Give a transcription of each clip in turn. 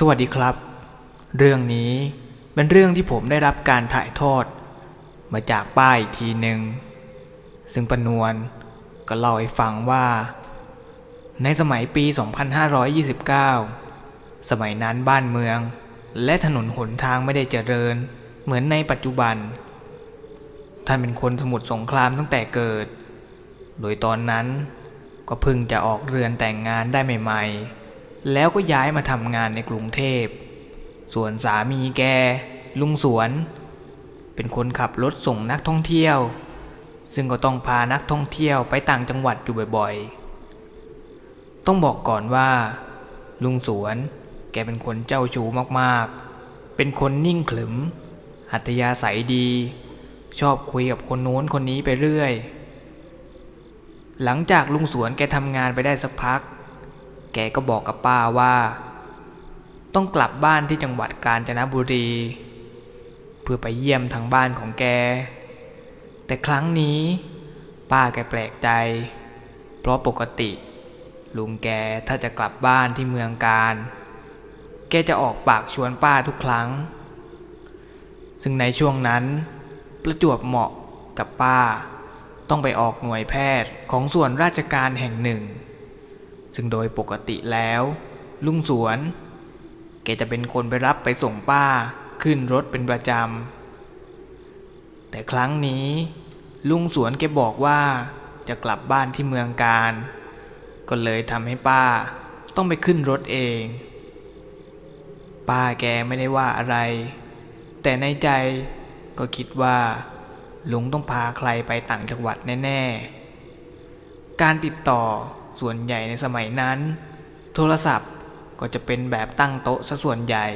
สวัสดีครับ เรื่องนี้เป็นเรื่องที่ผมได้รับการถ่ายทอด มาจากป้าอีกทีหนึ่งซึ่งปนวนก็เล่าให้ฟังว่า ในสมัยปี 2529 สมัยนั้นบ้านเมือง และถนนหนทางไม่ได้เจริญ เหมือนในปัจจุบัน ท่านเป็นคนสมุทรสงครามตั้งแต่เกิด โดยตอนนั้นก็เพิ่งจะออกเรือนแต่งงานได้ใหม่ ๆ แล้วก็ย้ายมาทำงานในกรุงเทพ ส่วนสามีแก ลุงสวน เป็นคนขับรถส่งนักท่องเที่ยว ซึ่งก็ต้องพานักท่องเที่ยวไปต่างจังหวัดอยู่บ่อยๆ ต้องบอกก่อนว่า ลุงสวนแกเป็นคนเจ้าชู้มากๆ เป็นคนนิ่งขรึม หัตยาศัยดี ชอบคุยกับคนโน้นคนนี้ไปเรื่อย หลังจากลุงสวนแกทำงานไปได้สักพัก แกก็บอกกับป้าว่า ต้องกลับบ้านที่จังหวัดกาญจนบุรี เพื่อไปเยี่ยมทางบ้านของแก แต่ครั้งนี้ ป้าแกแปลกใจ เพราะปกติ ลุงแกถ้าจะกลับบ้านที่เมืองการ แกจะออกปากชวนป้าทุกครั้ง ซึ่งในช่วงนั้น ประจวบเหมาะกับป้า ต้องไปออกหน่วยแพทย์ของส่วนราชการแห่งหนึ่ง ซึ่งโดยปกติแล้ว ลุงสวน แกจะเป็นคนไปรับไปส่งป้าขึ้นรถเป็นประจำ แต่ครั้งนี้ ลุงสวนแกบอกว่าจะกลับบ้านที่เมืองการ ก็เลยทำให้ป้าต้องไปขึ้นรถเอง ป้าแกไม่ได้ว่าอะไร แต่ในใจก็คิดว่า ลุงต้องพาใครไปต่างจังหวัดแน่ ๆ การติดต่อ ส่วนใหญ่ในสมัยนั้น โทรศัพท์ก็จะเป็นแบบตั้งโต๊ะซะส่วนใหญ่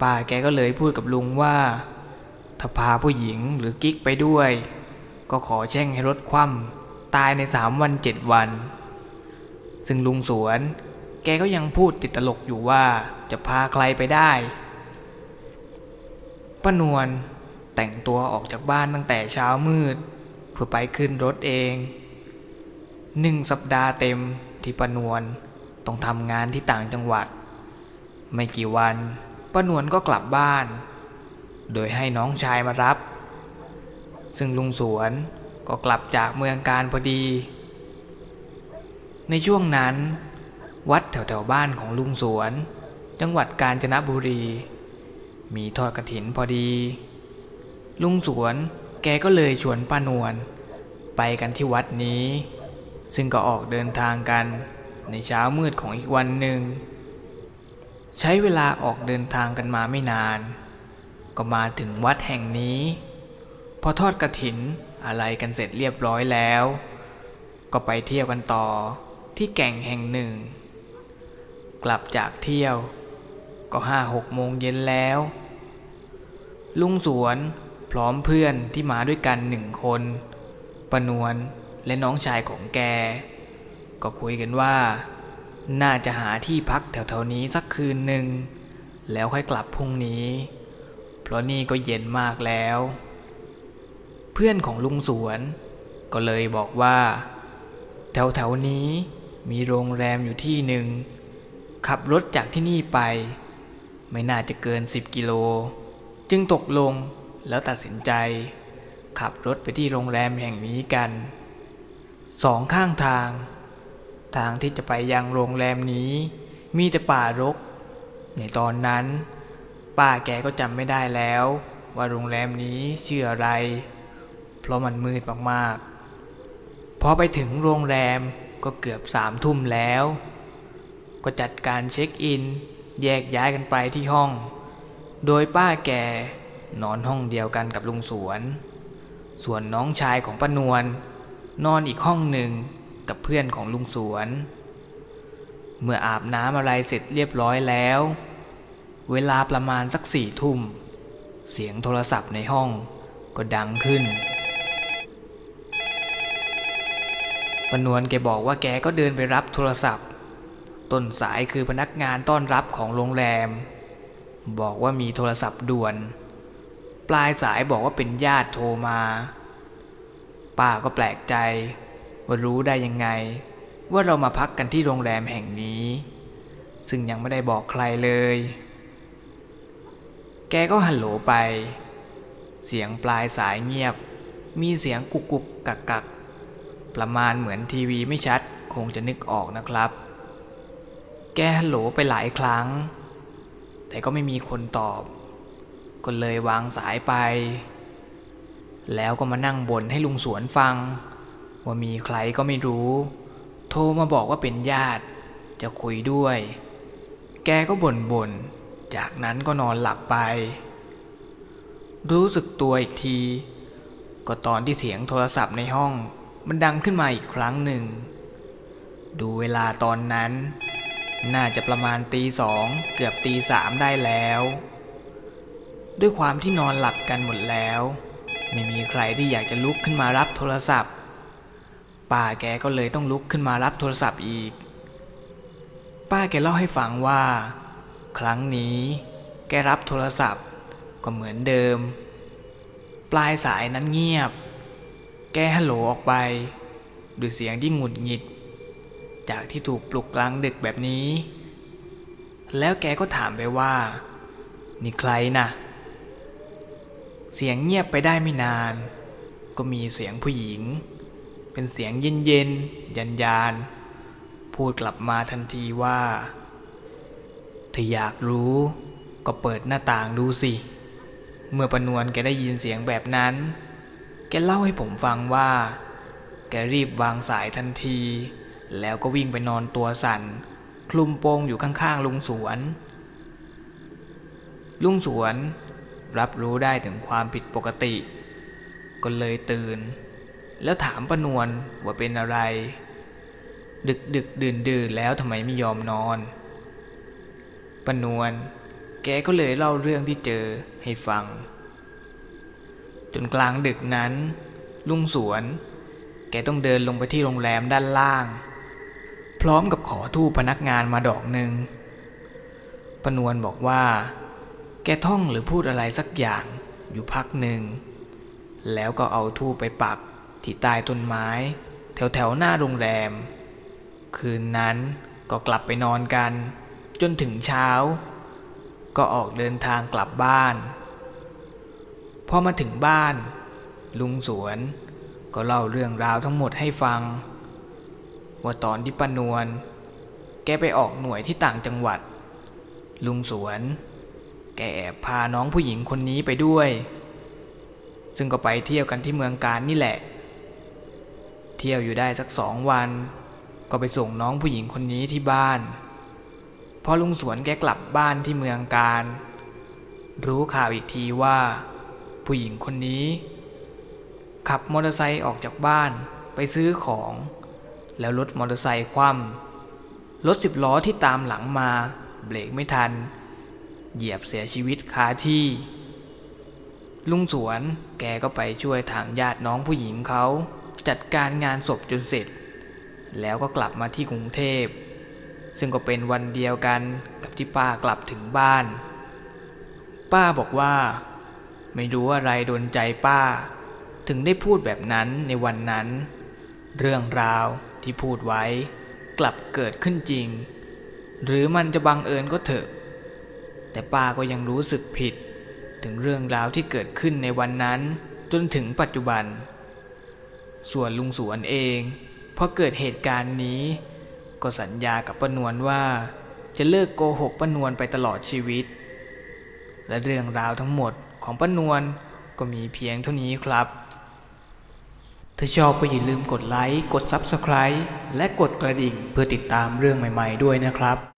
ป้าแกก็เลยพูดกับลุงว่า ถ้าพาผู้หญิงหรือกิ๊กไปด้วย ก็ขอแช่งให้รถคว่ำตายในสามวันเจ็ดวัน ซึ่งลุงสวน แกก็ยังพูดติดตลกอยู่ว่าจะพาใครไปได้ป้านวลแต่งตัวออกจากบ้านตั้งแต่เช้ามืด เพื่อไปขึ้นรถเอง หนึ่งสัปดาห์เต็มที่ปานวลต้องทำงานที่ต่างจังหวัด ไม่กี่วันปานวลก็กลับบ้าน โดยให้น้องชายมารับ ซึ่งลุงสวนก็กลับจากเมืองการพอดี ในช่วงนั้น วัดแถวๆบ้านของลุงสวน จังหวัดกาญจนบุรี มีทอดกระถินพอดี ลุงสวนแกก็เลยชวนป้านวลไปกันที่วัดนี้ ซึ่งก็ออกเดินทางกันในเช้ามืดของอีกวันหนึ่ง ใช้เวลาออกเดินทางกันมาไม่นาน ก็มาถึงวัดแห่งนี้ พอทอดกระถินอะไรกันเสร็จเรียบร้อยแล้ว ก็ไปเที่ยวกันต่อที่แก่งแห่งหนึ่ง กลับจากเที่ยวก็ห้าหกโมงเย็นแล้ว ลุงสวนพร้อมเพื่อนที่มาด้วยกันหนึ่งคนปนวน และน้องชายของแก ก็คุยกันว่า น่าจะหาที่พักแถวๆนี้สักคืนหนึ่ง แล้วค่อยกลับพรุ่งนี้ เพราะนี่ก็เย็นมากแล้ว เพื่อนของลุงสวน ก็เลยบอกว่า แถวๆนี้มีโรงแรมอยู่ที่หนึ่ง ขับรถจากที่นี่ไป ไม่น่าจะเกิน 10 กิโล จึงตกลงแล้วตัดสินใจ ขับรถไปที่โรงแรมแห่งนี้กัน สองข้างทาง ทางที่จะไปยังโรงแรมนี้ มีแต่ป่ารก ในตอนนั้น ป้าแกก็จำไม่ได้แล้ว ว่าโรงแรมนี้ชื่ออะไร เพราะมันมืดมากๆ พอไปถึงโรงแรมก็เกือบสามทุ่มแล้ว ก็จัดการเช็คอิน แยกย้ายกันไปที่ห้อง โดยป้าแกนอนห้องเดียวกันกับลุงสวน ส่วนน้องชายของป้านวล นอนอีกห้องหนึ่งกับเพื่อนของลุงสวน เมื่ออาบน้ำอะไรเสร็จเรียบร้อยแล้ว เวลาประมาณสักสี่ทุ่ม เสียงโทรศัพท์ในห้องก็ดังขึ้นปนวลแกบอกว่าแกก็เดินไปรับโทรศัพท์ ต้นสายคือพนักงานต้อนรับของโรงแรม บอกว่ามีโทรศัพท์ด่วน ปลายสายบอกว่าเป็นญาติโทรมา ป้าก็แปลกใจ ว่ารู้ได้ยังไง ว่าเรามาพักกันที่โรงแรมแห่งนี้ ซึ่งยังไม่ได้บอกใครเลย แกก็ฮัลโหลไป เสียงปลายสายเงียบ มีเสียงกุกกุกกักกักประมาณเหมือนทีวีไม่ชัดคงจะนึกออกนะครับ แกฮัลโหลไปหลายครั้ง แต่ก็ไม่มีคนตอบ ก็เลยวางสายไป แล้วก็มานั่งบ่นให้ลุงสวนฟัง ว่ามีใครก็ไม่รู้ โทรมาบอกว่าเป็นญาติ จะคุยด้วย แกก็บ่นบ่นๆจากนั้นก็นอนหลับไป รู้สึกตัวอีกที ก็ตอนที่เสียงโทรศัพท์ในห้องมันดังขึ้นมาอีกครั้งหนึ่ง ดูเวลาตอนนั้น น่าจะประมาณตีสองเกือบตีสามได้แล้ว ด้วยความที่นอนหลับกันหมดแล้ว ไม่มีใครที่อยากจะลุกขึ้นมารับโทรศัพท์ ป้าแกก็เลยต้องลุกขึ้นมารับโทรศัพท์อีก ป้าแกเล่าให้ฟังว่า ครั้งนี้แกรับโทรศัพท์ก็เหมือนเดิม ปลายสายนั้นเงียบ แกฮัลโหลออกไปด้วยเสียงที่หงุดหงิด จากที่ถูกปลุกกลางดึกแบบนี้ แล้วแกก็ถามไปว่า นี่ใครนะ่ะ เสียงเงียบไปได้ไม่นาน ก็มีเสียงผู้หญิง เป็นเสียงเย็นเย็นยันยานพูดกลับมาทันทีว่าถ้าอยากรู้ก็เปิดหน้าต่างดูสิ เมื่อประนวลแกได้ยินเสียงแบบนั้น แกเล่าให้ผมฟังว่า แกรีบวางสายทันที แล้วก็วิ่งไปนอนตัวสั่น คลุมโปงอยู่ข้างๆลุงสวน ลุงสวน รับรู้ได้ถึงความผิดปกติ ก็เลยตื่น แล้วถามประนวลว่าเป็นอะไร ดึกดึกดื่นดื่นแล้วทำไมไม่ยอมนอนประนวลแกก็เลยเล่าเรื่องที่เจอให้ฟัง จนกลางดึกนั้น ลุงสวน แกต้องเดินลงไปที่โรงแรมด้านล่าง พร้อมกับขอทูปพนักงานมาดอกหนึ่งปนวลบอกว่า แกท่องหรือพูดอะไรสักอย่างอยู่พักหนึ่ง แล้วก็เอาทูปไปปักที่ใต้ต้นไม้ แถวแถวๆหน้าโรงแรม คืนนั้นก็กลับไปนอนกัน จนถึงเช้า ก็ออกเดินทางกลับบ้าน พอมาถึงบ้าน ลุงสวนก็เล่าเรื่องราวทั้งหมดให้ฟัง ว่าตอนที่ปนวลแกไปออกหน่วยที่ต่างจังหวัด ลุงสวน แกแอบพาน้องผู้หญิงคนนี้ไปด้วย ซึ่งก็ไปเที่ยวกันที่เมืองการนี่แหละ เที่ยวอยู่ได้สักสองวัน ก็ไปส่งน้องผู้หญิงคนนี้ที่บ้าน พอลุงสวนแกกลับบ้านที่เมืองการ รู้ข่าวอีกทีว่า ผู้หญิงคนนี้ ขับมอเตอร์ไซค์ออกจากบ้านไปซื้อของ แล้วรถมอเตอร์ไซค์คว่ำรถสิบล้อที่ตามหลังมา เบรกไม่ทัน เหยียบเสียชีวิตคาที่ ลุงสวนแกก็ไปช่วยทางญาติน้องผู้หญิงเขา จัดการงานศพจนเสร็จ แล้วก็กลับมาที่กรุงเทพ ซึ่งก็เป็นวันเดียวกันกับที่ป้ากลับถึงบ้าน ป้าบอกว่า ไม่รู้อะไรโดนใจป้า ถึงได้พูดแบบนั้นในวันนั้น เรื่องราวที่พูดไว้ กลับเกิดขึ้นจริง หรือมันจะบังเอิญก็เถอะ แต่ป้าก็ยังรู้สึกผิด ถึงเรื่องราวที่เกิดขึ้นในวันนั้นจนถึงปัจจุบัน ส่วนลุงสวนเองพอเกิดเหตุการณ์นี้ ก็สัญญากับป้านวลว่า จะเลิกโกหกป้านวลไปตลอดชีวิต และเรื่องราวทั้งหมดของป้านวลก็มีเพียงเท่านี้ครับ ถ้าชอบก็อย่าลืมกดไลค์ กด Subscribe และกดกระดิ่งเพื่อติดตามเรื่องใหม่ ๆ ด้วยนะครับ